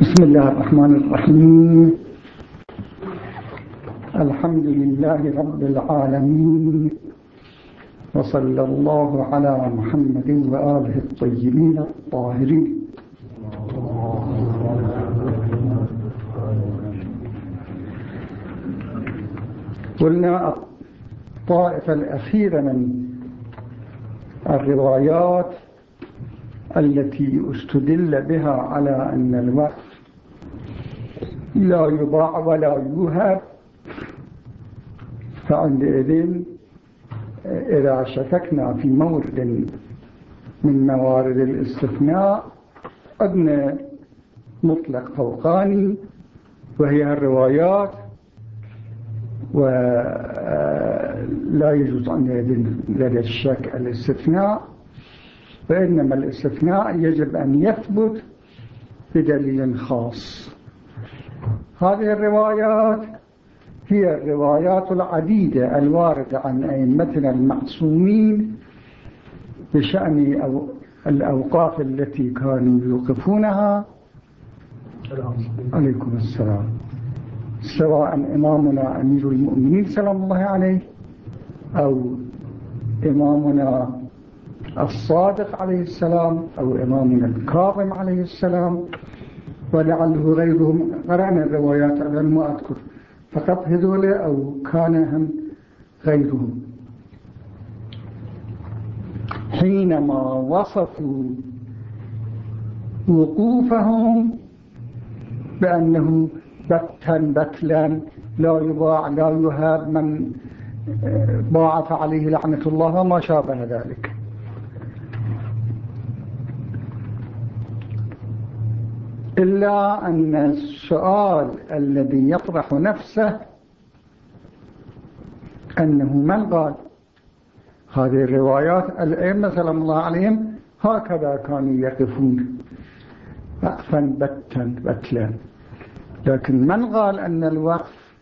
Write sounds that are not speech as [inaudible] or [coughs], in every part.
بسم الله الرحمن الرحيم. الحمد لله رب العالمين. وصلى الله على محمد وآله الطيبين الطاهرين. قلنا الطائفة الأخيرة من الروايات التي استدل بها على أن الوقف لا يضاع ولا يوهب فعندئذ إذا شككنا في مورد من موارد الاستثناء أدنى مطلق فوقاني وهي الروايات ولا يجوز عندئذ لدى الشك الاستثناء فإنما الاستثناء يجب أن يثبت بدليل خاص. هذه الروايات هي الروايات العديدة الواردة عن أئمتنا المعصومين بشأن الأوقاف التي كانوا يوقفونها. عليكم السلام. سواء إمامنا أمير المؤمنين سلام الله عليه أو إمامنا الصادق عليه السلام أو إمامنا الكاظم عليه السلام ولعله غيرهم قرأنا الروايات على ما أذكر. فقط هذول أو كان هم غيرهم. حينما وصفوا وقوفهم بأنه بتا بتلا لا يضاع لا يهاب من ضاعت عليه لعنة الله وما شابه ذلك. إلا أن السؤال الذي يطرح نفسه أنه من قال هذه الروايات الأئمة سلام الله عليهم هكذا كانوا يقفون. وقفا بتا بتلا لكن من قال أن الوقف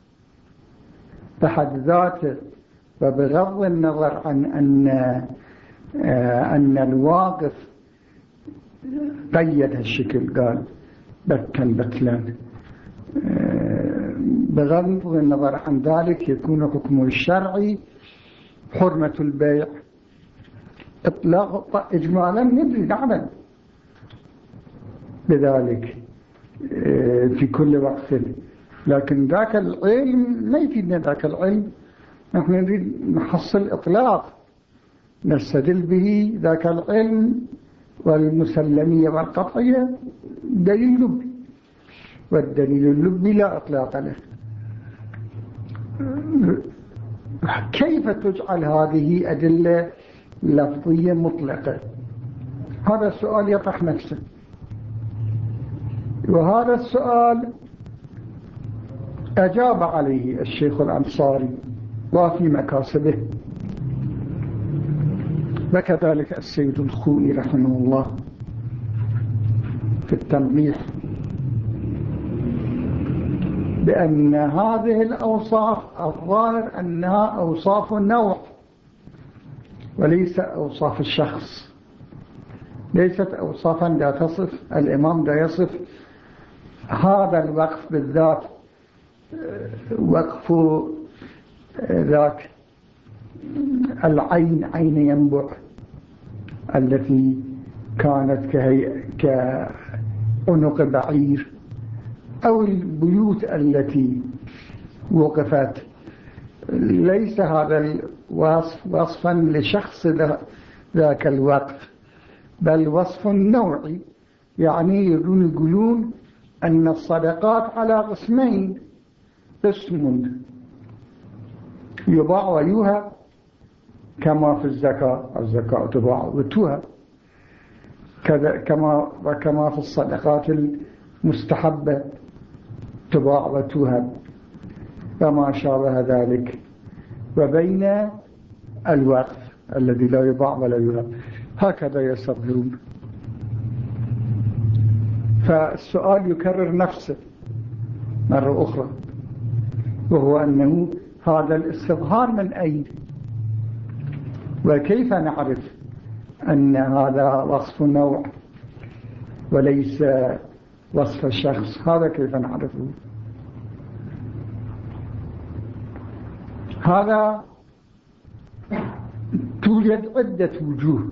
بحد ذاته وبغض النظر عن أن أن الواقف قيد هالشكل؟ قال بتا بتلا بغض النظر عن ذلك يكون حكمه الشرعي حرمة البيع. إطلاق إجمالا ندري نعمل بذلك في كل وقت. لكن ذاك العلم ما يفيدنا ذاك العلم. نحن نريد نحصل إطلاق نستدل به ذاك العلم والمسلمية والقطعية دليل لبي والدليل اللبي لا إطلاق له. كيف تجعل هذه أدلة لفظية مطلقة؟ هذا السؤال يطرح نفسه. وهذا السؤال أجاب عليه الشيخ الأنصاري وفي مكاسبه. وكذلك السيد الخوئي رحمه الله في التنبيح بأن هذه الأوصاف الظاهر أنها أوصاف النوع وليس أوصاف الشخص. ليست أوصافا لا تصف الإمام لا يصف. هذا الوقف بالذات وقف ذاك العين عين ينبع التي كانت كعنق بعير أو البيوت التي وقفت. ليس هذا الوصف وصفا لشخص ذاك الوقف بل وصف نوعي يعني يرون يقولون أن الصدقات على قسمين قسم يباع ويوهب كما في الزكاة الزكاة تباع وتوهب. كذا كما وكما في الصدقات المستحبة تباع وتوهب. وما شابه ذلك. وبين الوقف الذي لا يباع ولا يوهب. هكذا يستظهرون فالسؤال يكرر نفسه مرة أخرى وهو أنه هذا الاستظهار من أين؟ وكيف نعرف أن هذا وصف نوع وليس وصف الشخص؟ هذا كيف نعرفه؟ هذا توجد عدة وجوه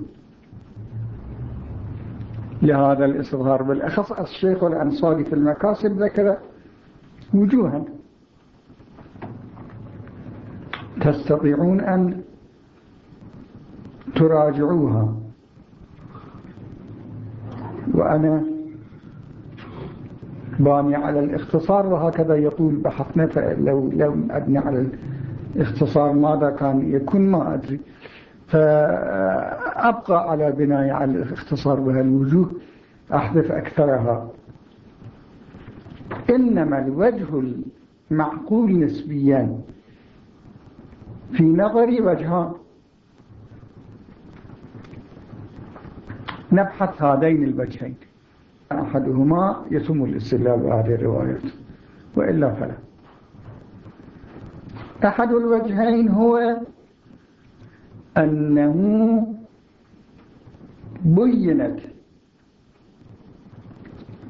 لهذا الإصغار. بالأخص الشيخ الأنصاري في المكاسب ذكر وجوها. تستطيعون أن تراجعوها. وأنا باني على الاختصار وهكذا يطول بحثنا فلو لو أبني على الاختصار ماذا كان يكون ما أدري. فأبقى على بناء على الاختصار بهالوجوه أحذف أكثرها. إنما الوجه المعقول نسبيا. في نظري وجهان. نبحث هذين الوجهين. أحدهما يتم الاستدلال بهذه الروايات وإلا فلا. أحد الوجهين هو أنه بينت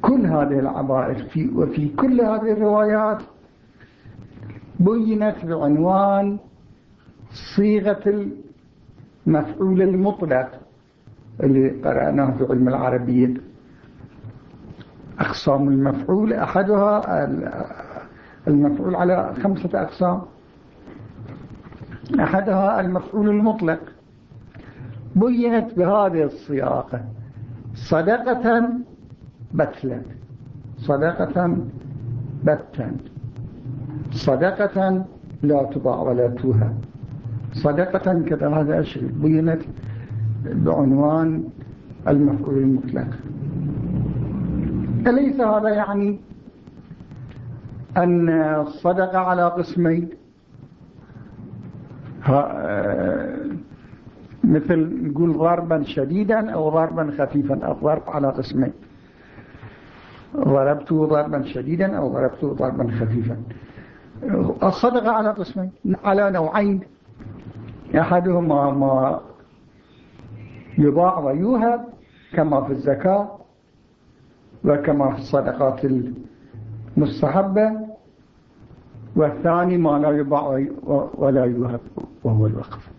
كل هذه العبائر في وفي كل هذه الروايات بينت بعنوان صيغة المفعول المطلق. اللي قرأناه في علم العربية أقسام المفعول أحدها المفعول على خمسة أقسام. أحدها المفعول المطلق. بينت بهذه الصياغة صدقة بتلا. صدقة بتا صدقة لا تباع ولا توهى صدقة كذا هذا أشياء بينت بعنوان المفعول المطلق. أليس هذا يعني أن الصدقة على قسمين؟ مثل نقول ضربا شديدا أو ضربا خفيفا الضرب على قسمين. ضربته ضربا شديدا أو ضربته ضربا خفيفا. الصدقة على قسمين على نوعين. أحدهما ما يضاع ويوهب كما في الزكاة وكما في الصدقات المستحبة. والثاني ما لا يباع ولا يوهب وهو الوقف.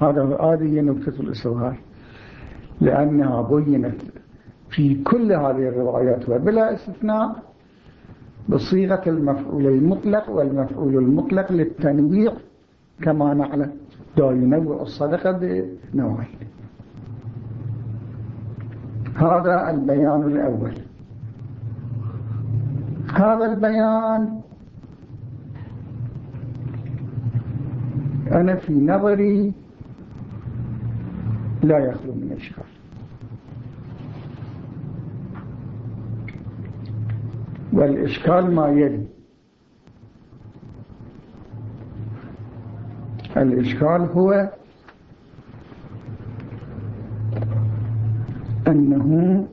هذا هذه هي نقطة الإصرار لأنها بينت في كل هذه الروايات وبلا استثناء بصيغة المفعول المطلق والمفعول المطلق للتنويع كما نعلم. دا ينوع الصدقة بنوعين هذا البيان الأول. هذا البيان. أنا في نظري لا يخلو من إشكال والإشكال ما يلي. الإشكال هو أنه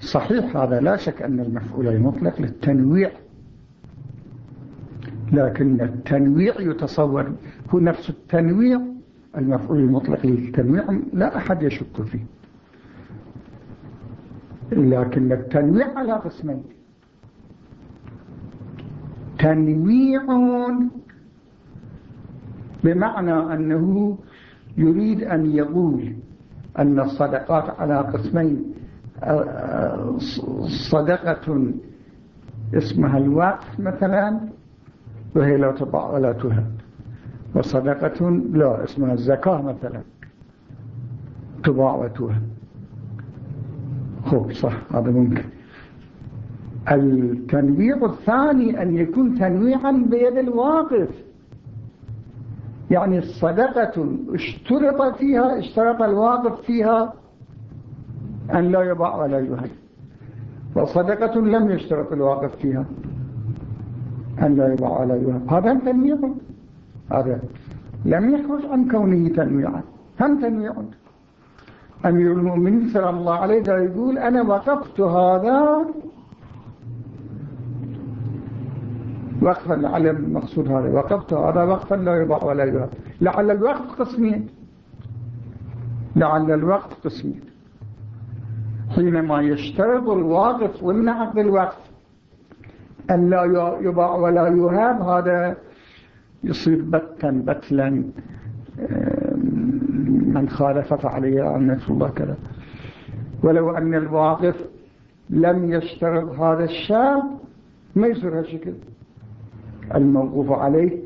صحيح هذا لا شك أن المفعول المطلق للتنويع لكن التنويع يتصور هو نفس التنويع المفعول المطلق للتنويع لا أحد يشك فيه. لكن التنويع على قسمين. تنويع بمعنى أنه يريد أن يقول أن الصدقات على قسمين صدقة اسمها الوقف مثلا وهي لا تباع ولا تهب. وصدقة لا اسمها الزكاة مثلا تباع وتهب. خب صح هذا ممكن. التنويع الثاني أن يكون تنويعا بيد الواقف. يعني الصدقة اشترط فيها اشترط الواقف فيها أن لا يباع ولا يهد وصدقة لم يشترط الواقف فيها أن لا يباع ولا يهد هذا تنويع هذا لم يخرج عن كونه تنويعا هم تنويع أمير المؤمنين سلام الله عليه يقول أنا وقفت هذا وقفا لعل المقصود هذا. وقفت هذا وقفا لا يضع ولا يضع. لعل الوقت قسمين. لعل الوقت قسمين. حينما يشترط الواقف ضمن عقد الوقف أن لا يباع ولا يهاب هذا يصير بتا بتلا من خالف فعليه رحمة الله كذا. ولو أن الواقف لم يشترط هذا الشاب ما يصير هالشكل؟ الموقوف عليه.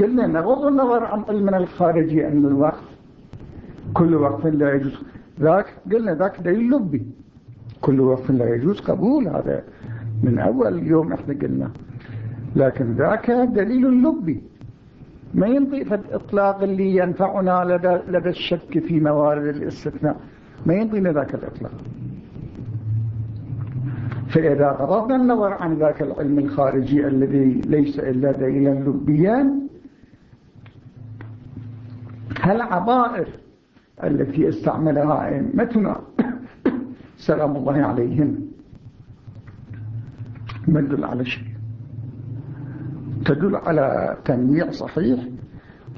قلنا نغض النظر عن علمنا الخارجي أن الوقف كل وقف لا يجوز. ذاك قلنا ذاك دليل لبي. كل وقف لا يجوز قبول هذا من أول يوم إحنا قلنا. لكن ذاك دليل لبي. ما ينطي الإطلاق اللي ينفعنا لدى, لدى الشك في موارد الاستثناء. ما ينطينا ذاك الإطلاق. فإذا غضبنا النظر عن ذاك العلم الخارجي الذي ليس إلا دليلا لبيا هالعبائر التي استعملها أئمتنا [coughs] سلام الله عليهم ما تدل على شيء. تدل على تنويع صحيح.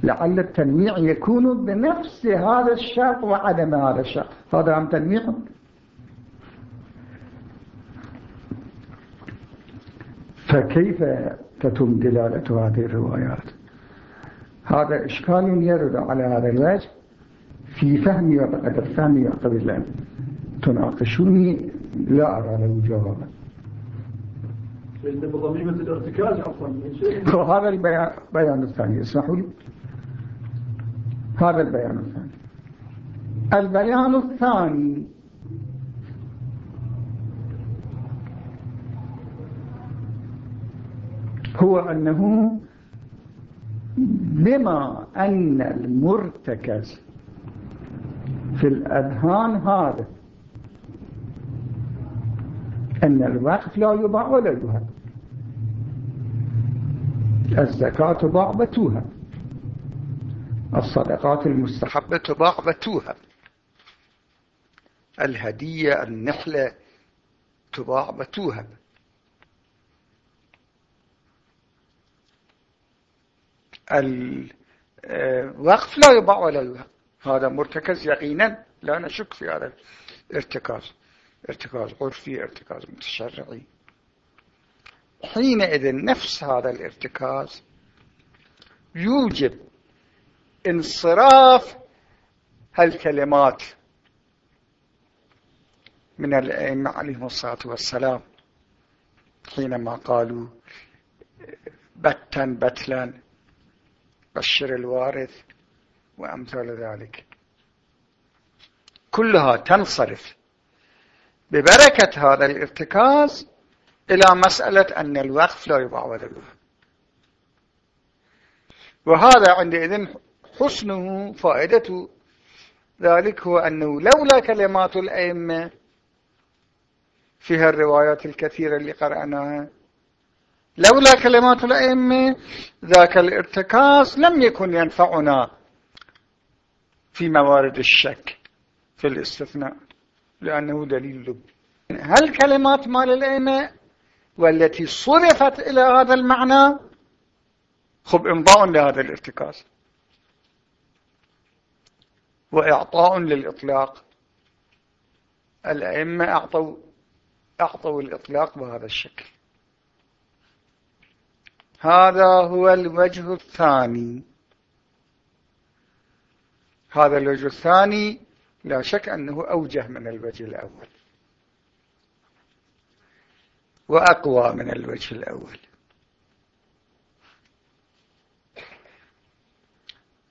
لعل التنويع يكون بنفس هذا الشرط وعدم هذا الشرط. هذا عم تنويع؟ فكيف تتم دلالة هذه الروايات؟ هذا إشكال يرد على هذا الوجه في فهمي وبقدر فهمي أن تناقشوني؟ لا أرى له جوابا. بضميمة الارتكاز عفوا. [laughs] هذا البيان الثاني. اسمحوا لي. هذا البيان الثاني. البيان الثاني هو أنه بما أن المرتكز في الأذهان هذا أن الوقف لا يباع ولا يهب الزكاة تباع بتوها الصدقات المستحبة تباع بتوها الهدية النحلة تباع بتوهب الوقف لا يباع ولا هذا مرتكز يقينا. لا نشك في هذا الارتكاز. ارتكاز عرفي ارتكاز متشرعي. حينئذ نفس هذا الارتكاز يوجب انصراف هالكلمات من الأئمة عليهم الصلاة والسلام. حينما قالوا بتا بتلا بشر الوارث وأمثال ذلك. كلها تنصرف ببركة هذا الارتكاز إلى مسألة أن الوقف لا يباع ولا وهذا عندئذ حسنه فائدة. ذلك هو أنه لولا كلمات الأئمة فيها الروايات الكثيرة اللي قرأناها لولا كلمات الأئمة ذاك الارتكاز لم يكن ينفعنا في موارد الشك في الاستثناء لأنه دليل لب. هل كلمات مال الأئمة والتي صرفت إلى هذا المعنى؟ خب إمضاء لهذا الارتكاز. وإعطاء للإطلاق. الأئمة أعطوا, أعطوا الإطلاق بهذا الشكل. هذا هو الوجه الثاني. هذا الوجه الثاني لا شك أنه أوجه من الوجه الأول. وأقوى من الوجه الأول.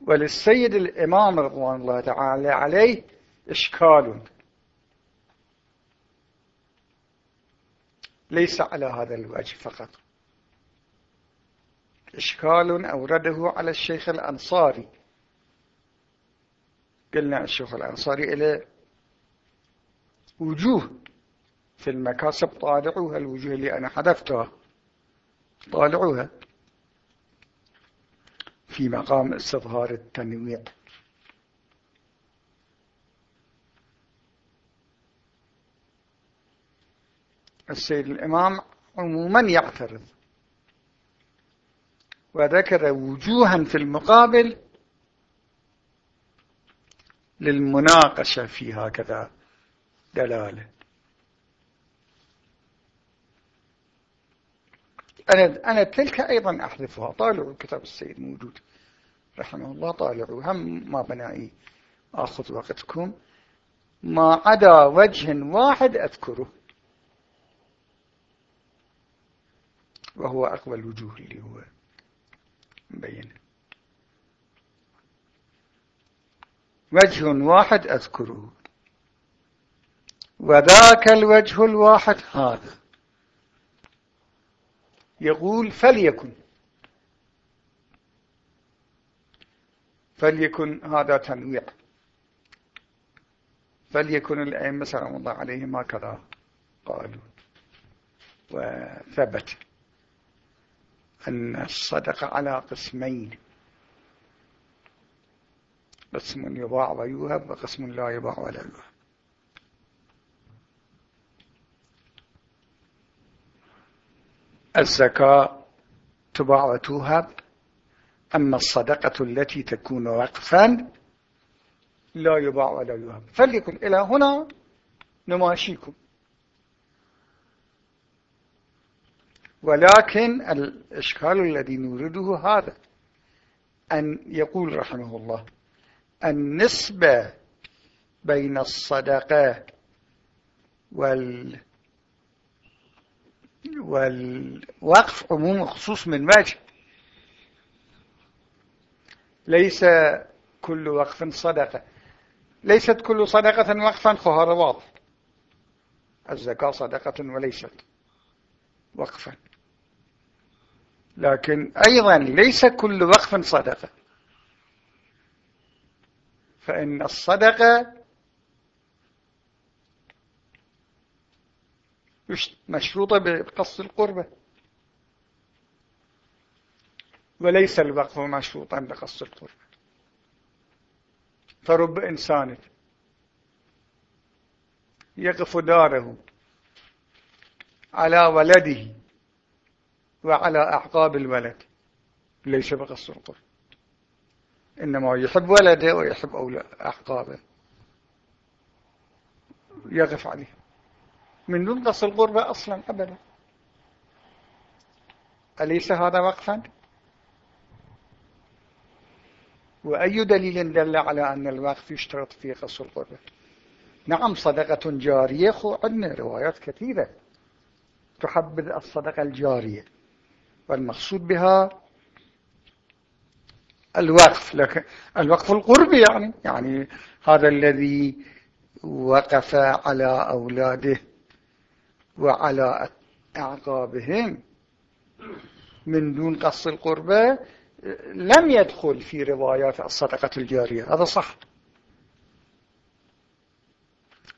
وللسيد الإمام رضوان الله تعالى عليه إشكال. ليس على هذا الوجه فقط. إشكال أورده على الشيخ الأنصاري. قلنا الشيخ الأنصاري إلى وجوه في المكاسب طالعوها الوجوه اللي أنا حذفتها. طالعوها في مقام استظهار التنويع. السيد الإمام عموما يعترض. وذكر وجوها في المقابل للمناقشة في هكذا دلالة. أنا, أنا تلك أيضا أحذفها. طالعوا كتاب السيد موجود. رحمه الله طالعوا هم ما بنائي. أخذ وقتكم. ما عدا وجه واحد أذكره. وهو أقوى الوجوه اللي هو مبين. وجه واحد أذكره. وذاك الوجه الواحد هذا. يقول فليكن. فليكن هذا تنويع. فليكن الأئمة سلام الله عليهم هكذا قالوا. وثبت. أن الصدقة على قسمين. قسم يباع ويوهب وقسم لا يباع ولا يوهب الزكاة تباع وتوهب أما الصدقة التي تكون وقفا لا يباع ولا يوهب فليكن إلى هنا نماشيكم. ولكن الإشكال الذي نورده هذا أن يقول رحمه الله النسبة بين الصدقة وال والوقف عموم وخصوص من وجه ليس كل وقف صدقة. ليست كل صدقة وقفا خهر واضح. الزكاة صدقة وليست وقفا. لكن أيضا ليس كل وقف صدقة. فإن الصدقة مشروطة بقصد القربة. وليس الوقف مشروطا بقصد القربة. فرب إنسان يقف داره على ولده وعلى أعقاب الولد ليس بقصد القرب إنما يحب ولده ويحب أعقابه. يقف عليه. من دون قصد القربة أصلا أبدا. أليس هذا وقفا؟ وأي دليل دل على أن الوقف يشترط فيه قصد القربة؟ نعم صدقة جارية خو عندنا روايات كثيرة تحبذ الصدقة الجارية. والمقصود بها الوقف. لكن الوقف القربي يعني يعني هذا الذي وقف على أولاده وعلى أعقابهم من دون قص القربة لم يدخل في روايات الصدقة الجارية. هذا صح.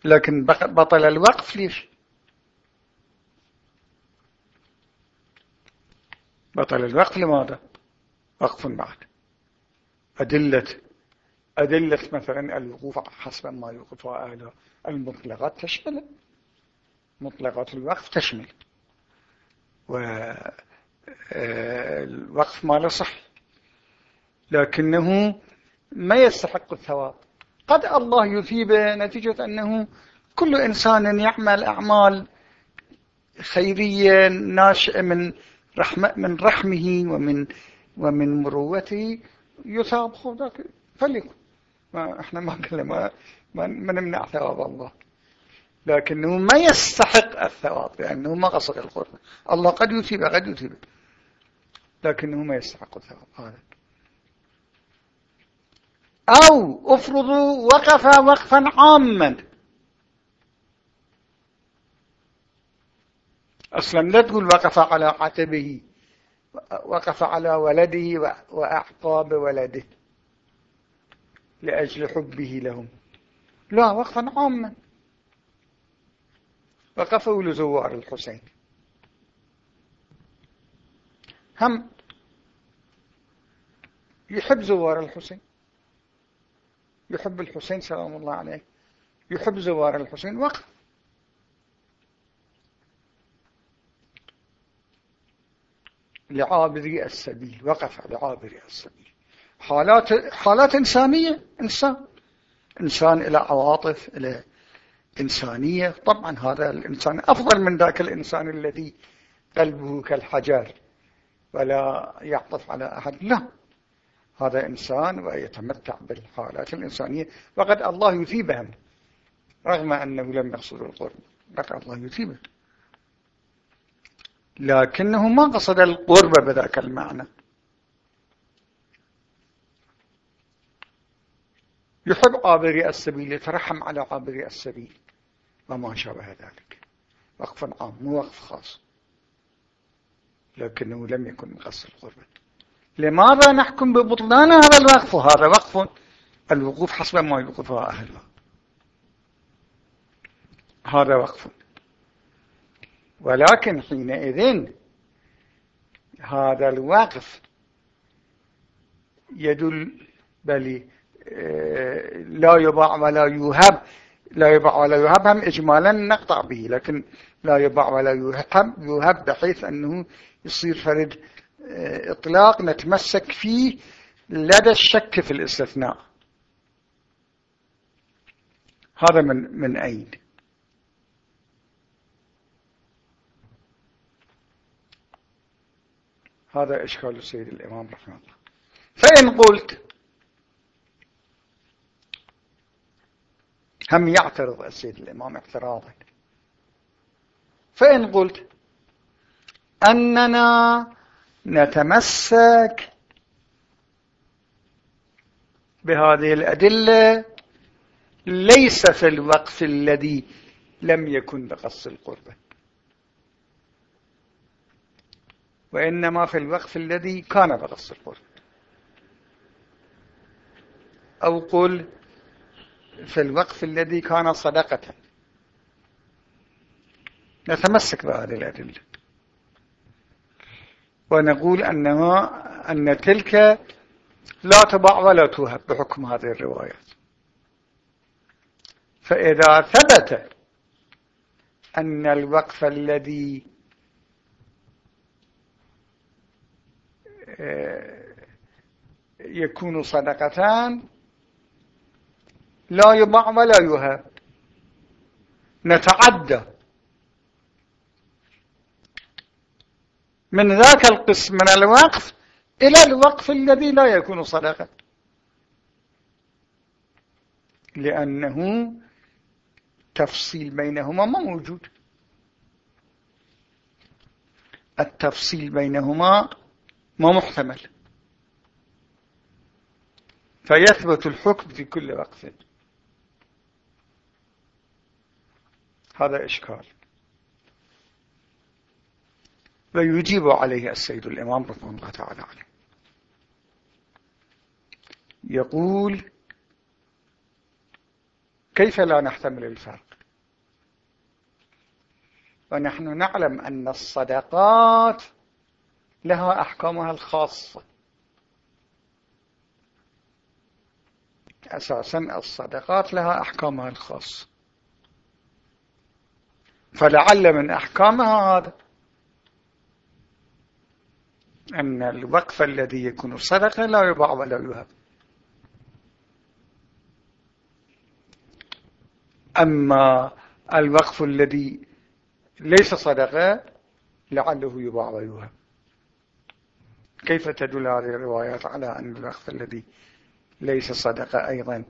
لكن بطل الوقف ليش؟ بطل الوقف لماذا؟ وقف بعد. أدلة أدلة مثلا الوقوف حسب ما يوقفها أهل المطلقات تشمل. مطلقات الوقف تشمل. والوقف ما له صح. لكنه ما يستحق الثواب. قد الله يثيب نتيجة أنه كل إنسان يعمل أعمال خيرية ناشئة من رحمة من رحمه ومن ومن مروته يثاب. خذك فليكن. ما إحنا ما ما, ما نمنع ثواب الله. لكنه ما يستحق الثواب لأنه ما قصر القرآن. الله قد يثيب قد يثيب. لكنه ما يستحق الثواب. هذا. أو افرضوا وقف وقفا عاما. أصلا لا تقول وقف على عتبه وقف على ولده وأعقاب ولده لأجل حبه لهم. لا وقفا عاما. وقفوا لزوار الحسين. هم يحب زوار الحسين. يحب الحسين سلام الله عليه. يحب زوار الحسين. وقف. لعابري السبيل وقف لعابري السبيل. حالات حالات إنسانية إنسان. إنسان إلى عواطف إلى إنسانية. طبعا هذا الإنسان أفضل من ذاك الإنسان الذي قلبه كالحجر ولا يعطف على أحد. لا. هذا إنسان ويتمتع بالحالات الإنسانية. وقد الله يثيبهم رغم أنه لم يقصد القرب قد الله يثيبه. لكنه ما قصد القرب بذاك المعنى. يحب عابري السبيل يترحم على عابري السبيل. وما شابه ذلك. وقف عام مو وقف خاص. لكنه لم يكن من قصد القربة لماذا نحكم ببطلان هذا الوقف؟ هذا وقف الوقوف حسب ما يوقفها أهله هذا وقف. ولكن حينئذ هذا الوقف يدل بل آه، لا يباع ولا يوهب لا يباع ولا يوهب هم إجمالا نقطع به لكن لا يباع ولا يوهب يوهب بحيث أنه يصير فرد آه، إطلاق نتمسك فيه لدى الشك في الاستثناء. هذا من من أين هذا إشكال السيد الإمام رحمه الله. فإن قلت هم يعترض السيد الإمام اعتراضا. فإن قلت أننا نتمسك بهذه الأدلة ليس في الوقف الذي لم يكن بقص القربة. وإنما في الوقف الذي كان بقص القربة أو قل في الوقف الذي كان صدقة. نتمسك بهذه الأدلة. ونقول أنها أن تلك لا تباع ولا توهب بحكم هذه الروايات. فإذا ثبت أن الوقف الذي يكون صدقتان. لا يباع ولا يهاب. نتعدى. من ذاك القسم من الوقف إلى الوقف الذي لا يكون صدقة. لأنه تفصيل بينهما ما موجود. التفصيل بينهما ما محتمل. فيثبت الحكم في كل وقف هذا إشكال. ويجيب عليه السيد الإمام رحمه الله تعالى عليه يقول كيف لا نحتمل الفرق؟ ونحن نعلم أن الصدقات لها أحكامها الخاصة. أساسا الصدقات لها أحكامها الخاصة. فلعل من أحكامها هذا أن الوقف الذي يكون صدقة لا يباع ولا يهب. أما الوقف الذي ليس صدقة لعله يباع ويهب. كيف تدل هذه الروايات على أن الوقف الذي ليس صدقة أيضا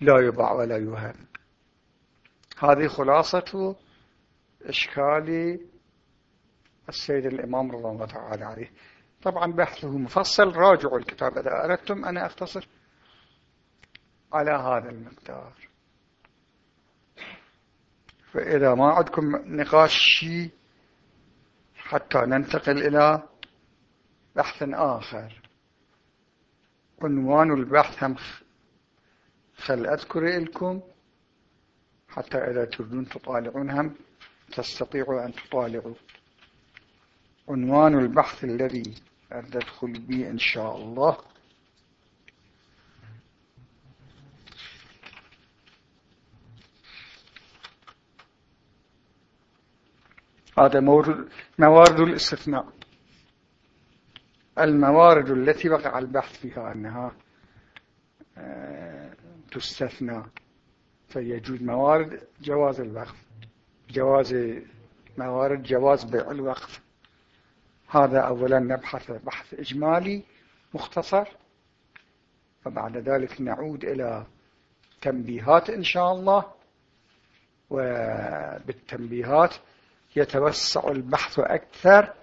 لا يباع ولا يهب هذه خلاصة إشكال السيد الإمام رضي الله تعالى عليه. طبعا بحثه مفصل. راجعوا الكتاب إذا أردتم. أنا أختصر على هذا المقدار. فإذا ما عندكم نقاش شيء حتى ننتقل إلى بحث آخر. عنوان البحث هم خل أذكر لكم حتى إذا تريدون تطالعون هم تستطيعوا أن تطالعوا. عنوان البحث الذي أدخل به إن شاء الله. هذا موارد الاستثناء. الموارد التي وقع البحث فيها أنها آه، تستثنى فيجوز موارد جواز الوقف جواز موارد جواز بيع الوقف. هذا أولا نبحث بحث إجمالي مختصر فبعد ذلك نعود إلى تنبيهات إن شاء الله وبالتنبيهات يتوسع البحث أكثر.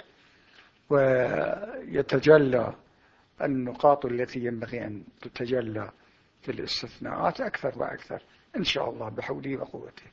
ويتجلى النقاط التي ينبغي أن تتجلى في الاستثناءات أكثر وأكثر إن شاء الله بحوله وقوته.